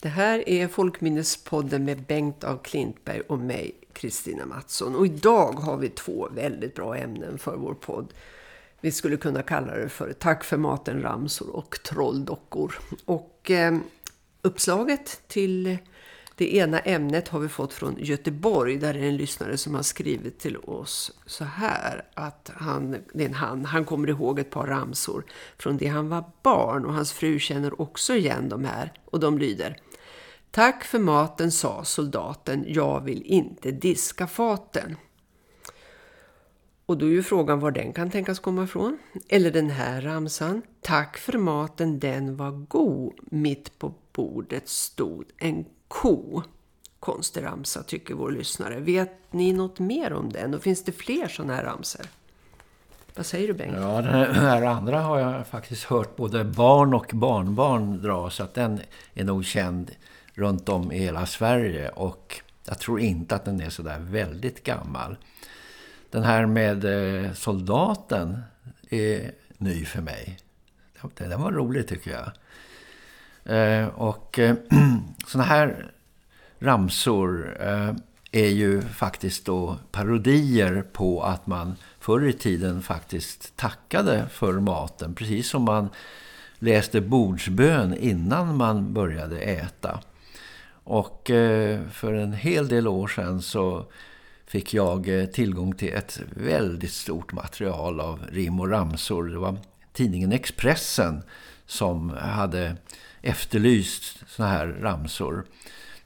Det här är Folkminnespodden med Bengt av Klintberg och mig, Kristina Mattsson. Och idag har vi två väldigt bra ämnen för vår podd. Vi skulle kunna kalla det för Tack för maten, ramsor och trolldockor. Och eh, uppslaget till det ena ämnet har vi fått från Göteborg där det är en lyssnare som har skrivit till oss så här att han, det är en han, han kommer ihåg ett par ramsor från det han var barn och hans fru känner också igen de här och de lyder Tack för maten sa soldaten, jag vill inte diska faten. Och då är ju frågan var den kan tänkas komma ifrån. Eller den här ramsan. Tack för maten, den var god. Mitt på bordet stod en ko. Konstig ramsa tycker vår lyssnare. Vet ni något mer om den? Och finns det fler sådana här ramsor? Vad säger du Bengt? Ja, den här andra har jag faktiskt hört både barn och barnbarn dra. Så att den är nog känd runt om i hela Sverige. Och jag tror inte att den är så där väldigt gammal. Den här med eh, soldaten är ny för mig. Den var rolig tycker jag. Eh, och eh, såna här ramsor är ju faktiskt då parodier på att man förr i tiden faktiskt tackade för maten. Precis som man läste bordsbön innan man började äta. Och eh, för en hel del år sedan så fick jag eh, tillgång till ett väldigt stort material av rim och ramsor. Det var tidningen Expressen som hade efterlyst såna här ramsor.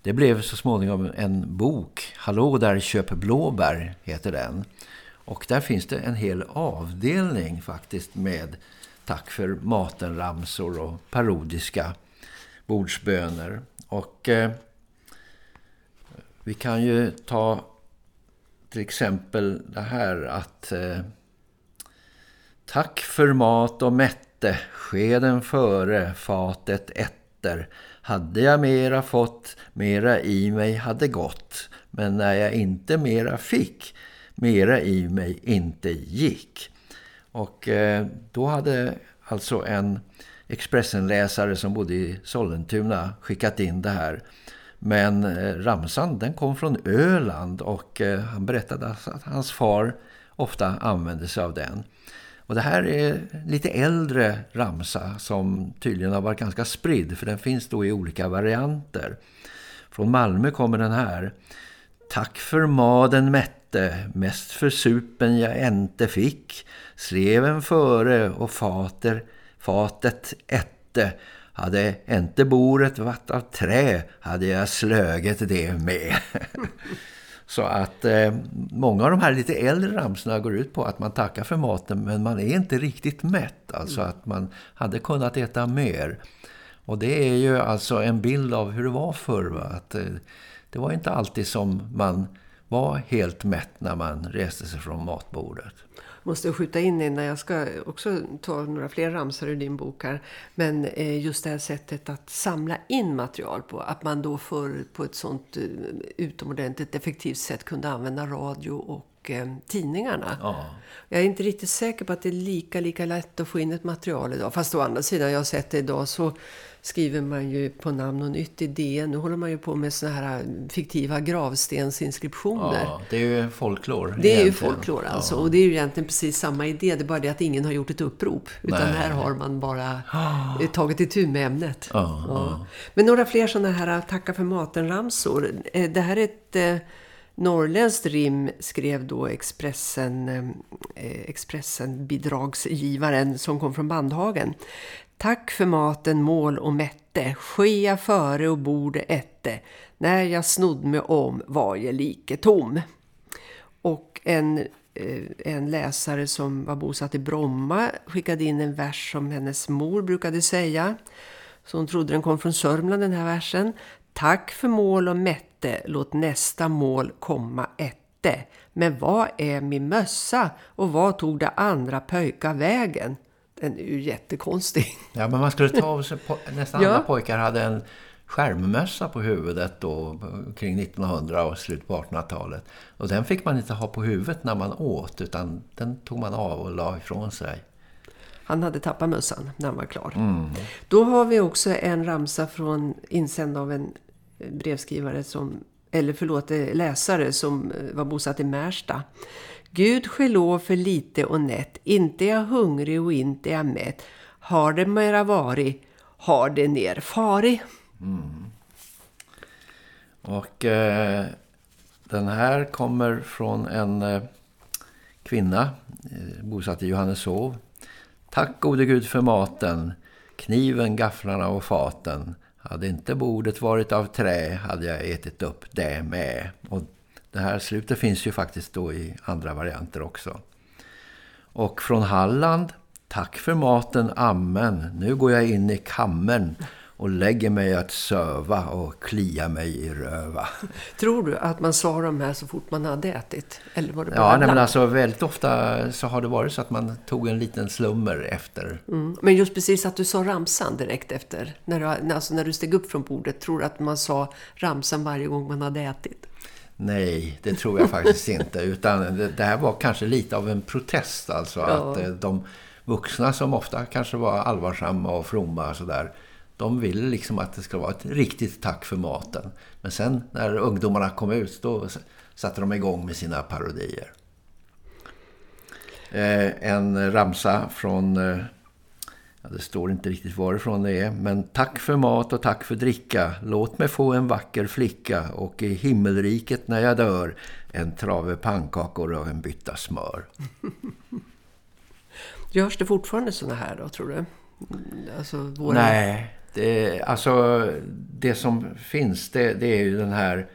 Det blev så småningom en bok, Hallå där köp blåbär heter den. Och där finns det en hel avdelning faktiskt med tack för maten ramsor och parodiska bordsböner. Och eh, vi kan ju ta till exempel det här att eh, Tack för mat och mätte, skeden före, fatet etter. Hade jag mera fått, mera i mig hade gått. Men när jag inte mera fick, mera i mig inte gick. Och eh, då hade alltså en Expressenläsare som bodde i Sollentuna skickat in det här. Men eh, ramsan den kom från Öland och eh, han berättade att hans far ofta använde sig av den. Och det här är lite äldre ramsa som tydligen har varit ganska spridd för den finns då i olika varianter. Från Malmö kommer den här. Tack för maden mätte, mest för supen jag inte fick. Sleven före och fater, fatet ätte. Hade inte bordet varit av trä hade jag slöget det med. Så att eh, många av de här lite äldre ramsorna går ut på att man tackar för maten men man är inte riktigt mätt. Alltså mm. att man hade kunnat äta mer. Och det är ju alltså en bild av hur det var förr. Va? Att, eh, det var inte alltid som man var helt mätt när man reste sig från matbordet måste skjuta in innan jag ska också ta några fler ramsor ur din bok här. Men eh, just det här sättet att samla in material på. Att man då för på ett sånt eh, utomordentligt effektivt sätt kunde använda radio och eh, tidningarna. Ja. Jag är inte riktigt säker på att det är lika, lika lätt att få in ett material idag. Fast å andra sidan, jag har sett det idag så skriver man ju på namn och nytt i DN. Nu håller man ju på med såna här fiktiva gravstensinskriptioner. Ja, det är ju folklor. Det egentligen. är ju folklor alltså. Ja. Och det är ju egentligen precis samma idé. Det är bara det att ingen har gjort ett upprop. Utan Nej. här har man bara oh. tagit itu med ämnet. Oh, ja. Men några fler sådana här tacka för maten-ramsor. Eh, det här är ett eh, norrländskt rim skrev då Expressen, eh, Expressen bidragsgivaren som kom från Bandhagen. Tack för maten, mål och mätte, skea före och borde ätte. När jag snodde mig om var jag like tom. Och en, eh, en läsare som var bosatt i Bromma skickade in en vers som hennes mor brukade säga. Så hon trodde den kom från Sörmland den här versen. Tack för mål och mätte, låt nästa mål komma ätte. Men vad är min mössa och vad tog det andra pöjka vägen? den är ju jättekonstig. Ja, men man skulle ta av sig, nästan ja. alla pojkar hade en skärmmössa på huvudet då kring 1900 och slut på 1800-talet. Och den fick man inte ha på huvudet när man åt utan den tog man av och la ifrån sig. Han hade tappat mössan när han var klar. Mm. Då har vi också en ramsa från insänd av en brevskrivare som, eller förlåt, eh, läsare som eh, var bosatt i Märsta. Gud lov för lite och nätt, inte är jag hungrig och inte är jag mätt. Har det mera varit, har det ner fari. Mm. Och eh, den här kommer från en eh, kvinna eh, bosatt i Johanneshov. Tack gode Gud för maten, kniven, gafflarna och faten. Hade inte bordet varit av trä hade jag ätit upp det med. Och det här slutet finns ju faktiskt då i andra varianter också. Och från Halland, tack för maten, amen. Nu går jag in i kammern och lägger mig att söva och klia mig i röva. Tror du att man sa de här så fort man hade ätit? Eller var det ja, nej, men alltså väldigt ofta så har det varit så att man tog en liten slummer efter. Mm. Men just precis att du sa ramsan direkt efter, när du, alltså när du steg upp från bordet, tror du att man sa ramsan varje gång man hade ätit? Nej, det tror jag faktiskt inte. Utan det, det, här var kanske lite av en protest. Alltså ja. att eh, de vuxna som ofta kanske var allvarsamma och fromma sådär de ville liksom att det ska vara ett riktigt tack för maten. Men sen när ungdomarna kom ut då satte de igång med sina parodier. Eh, en ramsa från, eh, ja, det står inte riktigt varifrån det är, men tack för mat och tack för dricka. Låt mig få en vacker flicka och i himmelriket när jag dör en trave pannkakor och en bytta smör. Görs det fortfarande såna här då, tror du? Alltså våra... Nej, det, alltså det som finns det, det, är ju den här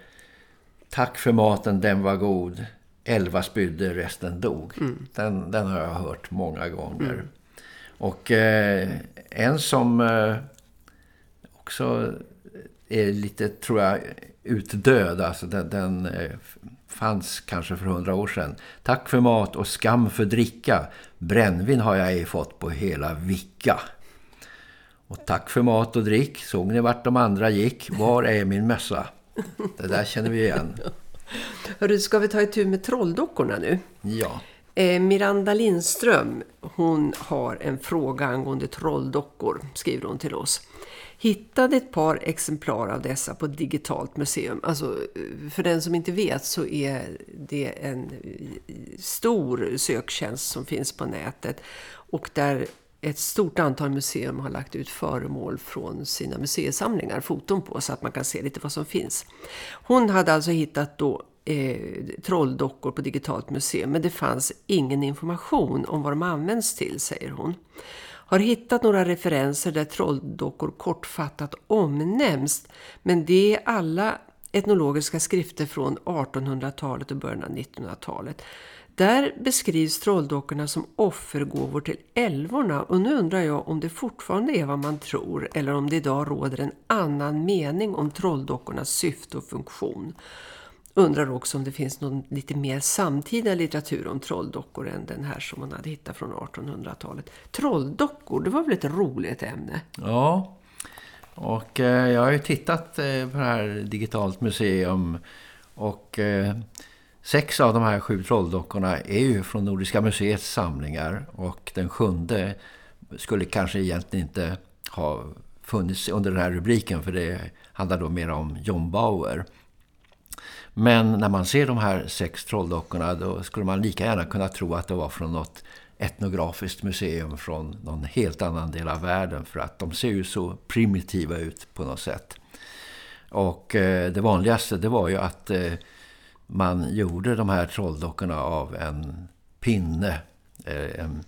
tack för maten, den var god. Elva spydde, resten dog. Mm. Den, den har jag hört många gånger. Mm. Och eh, en som eh, också är lite, tror jag, utdöd. Alltså den, den eh, fanns kanske för hundra år sedan. Tack för mat och skam för dricka. Brännvin har jag ej fått på hela vicka. Och tack för mat och drick. Såg ni vart de andra gick? Var är min mössa? Det där känner vi igen. Hörru, ska vi ta ett tur med trolldockorna nu? Ja. Eh, Miranda Lindström, hon har en fråga angående trolldockor, skriver hon till oss. Hittade ett par exemplar av dessa på ett digitalt museum. Alltså, för den som inte vet så är det en stor söktjänst som finns på nätet. Och där ett stort antal museum har lagt ut föremål från sina museisamlingar, foton på, så att man kan se lite vad som finns. Hon hade alltså hittat då eh, trolldockor på digitalt museum, men det fanns ingen information om vad de används till, säger hon. Har hittat några referenser där trolldockor kortfattat omnämns, men det är alla etnologiska skrifter från 1800-talet och början av 1900-talet. Där beskrivs trolldockorna som offergåvor till älvorna och nu undrar jag om det fortfarande är vad man tror eller om det idag råder en annan mening om trolldockornas syfte och funktion. Undrar också om det finns någon lite mer samtida litteratur om trolldockor än den här som man hade hittat från 1800-talet. Trolldockor, det var väl ett roligt ämne? Ja, och eh, jag har ju tittat eh, på det här digitalt museum och... Eh, Sex av de här sju trolldockorna är ju från Nordiska museets samlingar och den sjunde skulle kanske egentligen inte ha funnits under den här rubriken för det handlar då mer om John Bauer. Men när man ser de här sex trolldockorna då skulle man lika gärna kunna tro att det var från något etnografiskt museum från någon helt annan del av världen för att de ser ju så primitiva ut på något sätt. Och eh, det vanligaste det var ju att eh, man gjorde de här trolldockorna av en pinne, eh, en,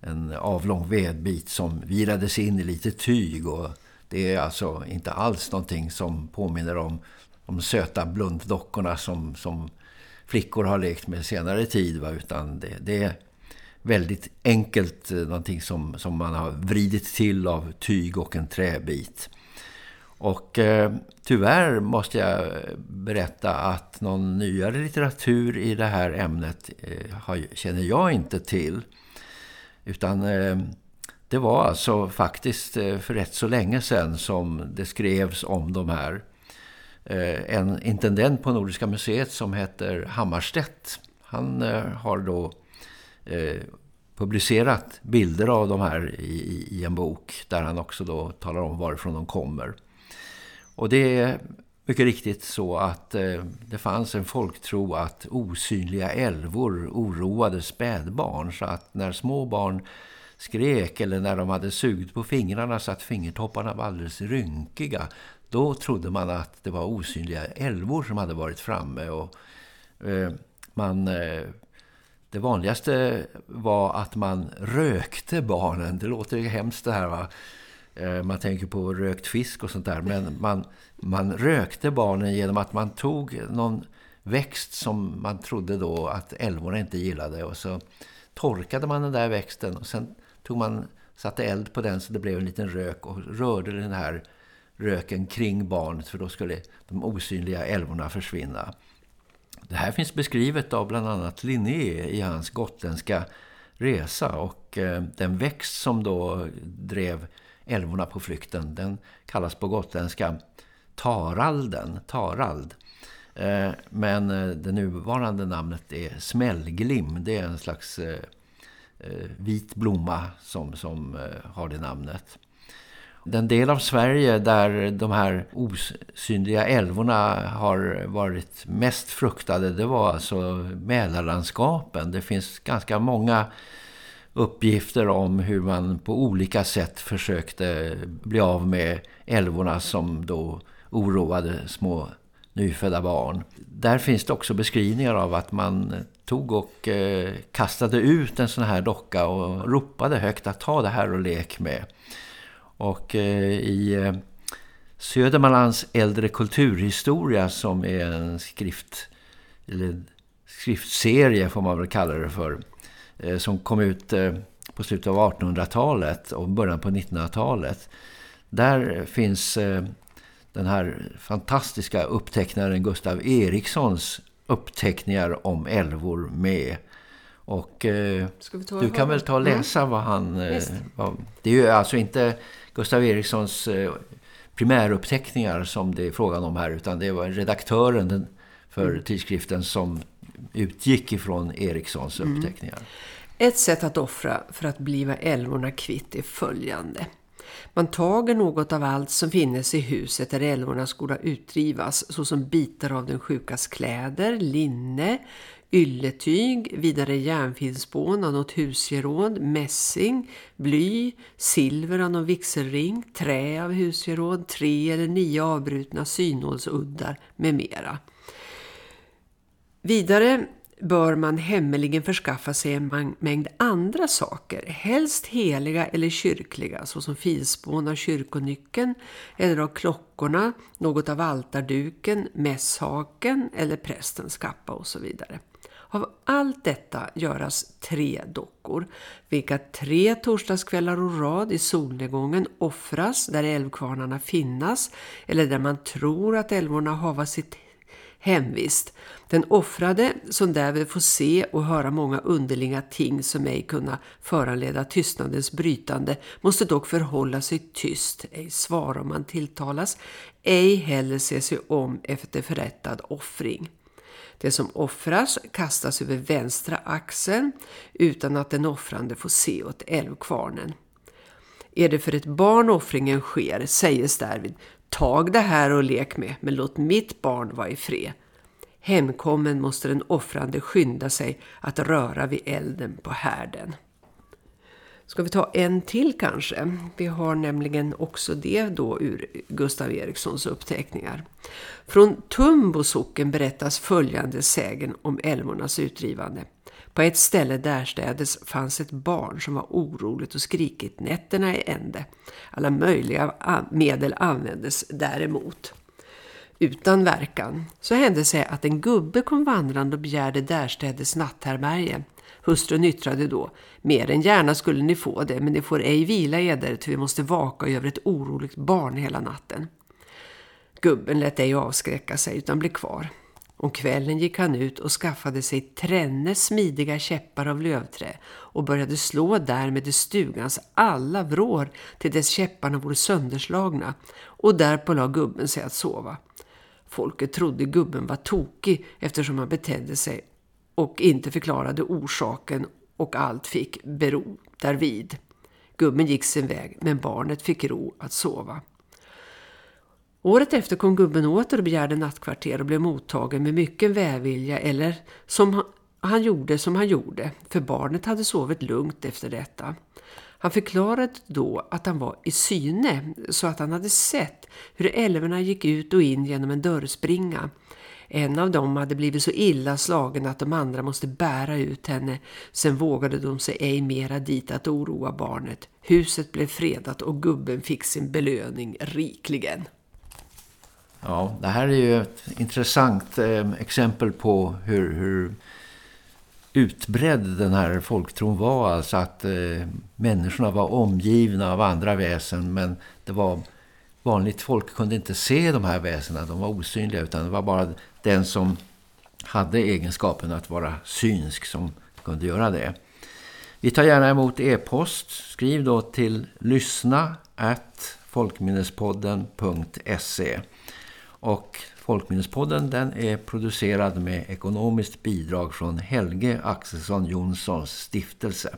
en avlång vedbit som virades in i lite tyg och det är alltså inte alls någonting som påminner om de söta blunddockorna som, som flickor har lekt med senare tid va? utan det, det är väldigt enkelt eh, någonting som, som man har vridit till av tyg och en träbit. Och eh, tyvärr måste jag berätta att någon nyare litteratur i det här ämnet eh, har, känner jag inte till. Utan eh, det var alltså faktiskt eh, för rätt så länge sedan som det skrevs om de här. Eh, en intendent på Nordiska museet som heter Hammarstedt. Han eh, har då Eh, publicerat bilder av de här i, i, en bok där han också då talar om varifrån de kommer. Och det är mycket riktigt så att eh, det fanns en folktro att osynliga älvor oroade spädbarn så att när små barn skrek eller när de hade sugit på fingrarna så att fingertopparna var alldeles rynkiga då trodde man att det var osynliga älvor som hade varit framme och eh, man... Eh, det vanligaste var att man rökte barnen. Det låter ju hemskt det här va. Eh, man tänker på rökt fisk och sånt där. Men man, man rökte barnen genom att man tog någon växt som man trodde då att älvorna inte gillade. Och så torkade man den där växten och sen tog man, satte eld på den så det blev en liten rök och rörde den här röken kring barnet för då skulle de osynliga älvorna försvinna. Det här finns beskrivet av bland annat Linné i hans gotländska resa och eh, den växt som då drev älvorna på flykten den kallas på gotländska taralden, tarald. Eh, men eh, det nuvarande namnet är smällglim, det är en slags eh, eh, vit blomma som, som har det namnet. Den del av Sverige där de här osynliga älvorna har varit mest fruktade det var alltså Mälarlandskapen. Det finns ganska många uppgifter om hur man på olika sätt försökte bli av med älvorna som då oroade små nyfödda barn. Där finns det också beskrivningar av att man tog och eh, kastade ut en sån här docka och ropade högt att ta det här och lek med. Och eh, i eh, Södermanlands äldre kulturhistoria som är en skrift eller skriftserie får man väl kalla det för eh, som kom ut på slutet av 1800-talet och början på 1900-talet. Där finns den här fantastiska upptecknaren Gustav Erikssons uppteckningar om älvor med. Och eh, du kan väl ta och läsa mm. vad han... Eh, vad, det är ju alltså inte Gustav Erikssons eh, primäruppteckningar som det är frågan om här utan det var redaktören för mm. tidskriften som utgick ifrån Erikssons mm. uppteckningar. Ett sätt att offra för att bliva älvorna kvitt är följande. Man tager något av allt som finnes i huset där älvorna skola utdrivas såsom bitar av den sjukas kläder, linne, ylletyg, vidare järnfilspån av något husgeråd, mässing, bly, silver av någon vixelring, trä av husgeråd, tre eller nio avbrutna synålsuddar med mera. Vidare bör man hemligen förskaffa sig en mängd andra saker, helst heliga eller kyrkliga, såsom filspån av kyrkonyckeln eller av klockorna, något av altarduken, mässhaken eller prästens kappa och så vidare. Av allt detta göras tre dockor, vilka tre torsdagskvällar och rad i solnedgången offras där älvkvarnarna finnas eller där man tror att älvorna hava sitt hemvist. Den offrade som därvid får se och höra många underliga ting som ej kunna föranleda tystnadens brytande måste dock förhålla sig tyst, ej svara om man tilltalas, ej heller se sig om efter förrättad offring. Det som offras kastas över vänstra axeln utan att den offrande får se åt älvkvarnen. Är det för ett barn offringen sker, säges därvid, tag det här och lek med, men låt mitt barn vara i fred. Hemkommen måste den offrande skynda sig att röra vid elden på härden. Ska vi ta en till kanske? Vi har nämligen också det då ur Gustav Erikssons uppteckningar. Från Tumbo socken berättas följande sägen om älvornas utdrivande. På ett ställe därstädes fanns ett barn som var oroligt och skrikit nätterna i ände. Alla möjliga medel användes däremot. Utan verkan så hände sig att en gubbe kom vandrande och begärde därstädes natthärbärge. Hustrun yttrade då, mer än gärna skulle ni få det, men ni får ej vila eder till vi måste vaka över ett oroligt barn hela natten. Gubben lät ej avskräcka sig utan blev kvar. Om kvällen gick han ut och skaffade sig tränne smidiga käppar av lövträ och började slå därmed i stugans alla vrår till dess käpparna vore sönderslagna och därpå la gubben sig att sova. Folket trodde gubben var tokig eftersom han betedde sig och inte förklarade orsaken och allt fick bero därvid. Gubben gick sin väg men barnet fick ro att sova. Året efter kom gubben åter och begärde nattkvarter och blev mottagen med mycket välvilja eller som han gjorde som han gjorde, för barnet hade sovit lugnt efter detta. Han förklarade då att han var i syne så att han hade sett hur älvorna gick ut och in genom en dörrspringa. En av dem hade blivit så illa slagen att de andra måste bära ut henne. Sen vågade de sig ej mera dit att oroa barnet. Huset blev fredat och gubben fick sin belöning rikligen. Ja, det här är ju ett intressant eh, exempel på hur, hur utbredd den här folktron var. Alltså att eh, människorna var omgivna av andra väsen men det var vanligt folk kunde inte se de här väsena. De var osynliga utan det var bara den som hade egenskapen att vara synsk som kunde göra det. Vi tar gärna emot e-post. Skriv då till lyssna at folkminnespodden.se och Folkminnespodden den är producerad med ekonomiskt bidrag från Helge Axelsson Jonssons stiftelse.